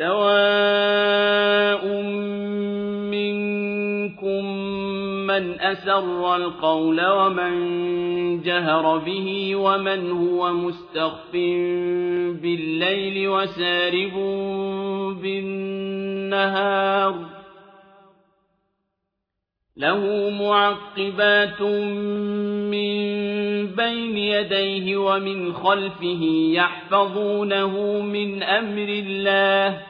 سواء منكم من أسر القول ومن جهر به ومن هو مستخف بالليل وسارب بالنهار له معقبات من بين يديه ومن خلفه يحفظونه من أمر الله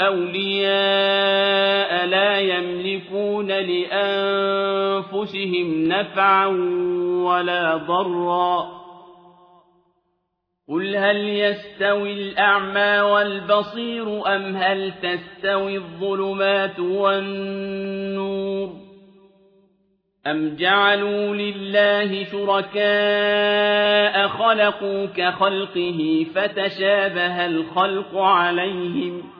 أولياء لا يملكون لأنفسهم نفعا ولا ضرا. قل هل يستوي الأعمى والبصير أم هل تستوي الظلمات والنور؟ أم جعلوا لله شركاء خلقوا كخلقه فتشابه الخلق عليهم؟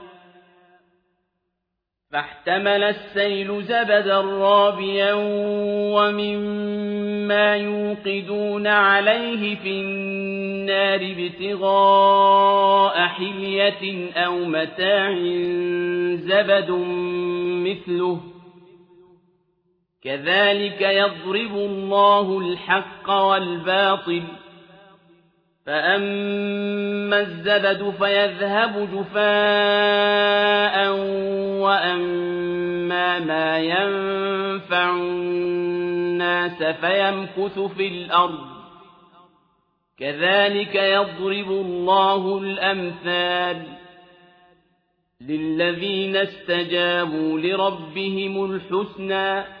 فاحتمل السيل زبدا رابيا ومما يوقدون عليه في النار ابتغاء حلية أو متاع زبد مثله. كذلك يضرب الله الحق والباطل فأما الزبد فيذهب جفاء وأما ما ينفع الناس فيمكث في الأرض كذلك يضرب الله الأمثال للذين استجابوا لربهم الحسنى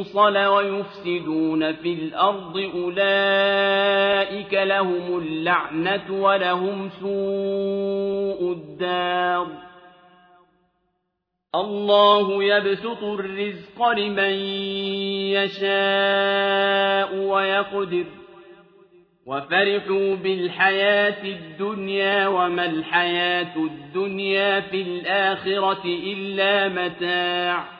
يوصل ويفسدون في الأرض أولئك لهم اللعنة ولهم سوء الدار الله يبسط الرزق لمن يشاء ويقدر وفرحوا بالحياة الدنيا وما الحياة الدنيا في الآخرة إلا متاع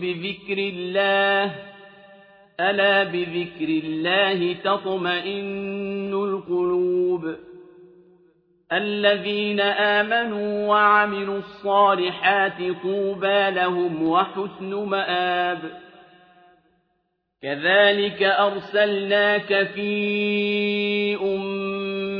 بذكر الله ألا بذكر الله تطمئن القلوب الذين آمنوا وعملوا الصالحات طوبى لهم وحسن مآب كذلك أرسلناك في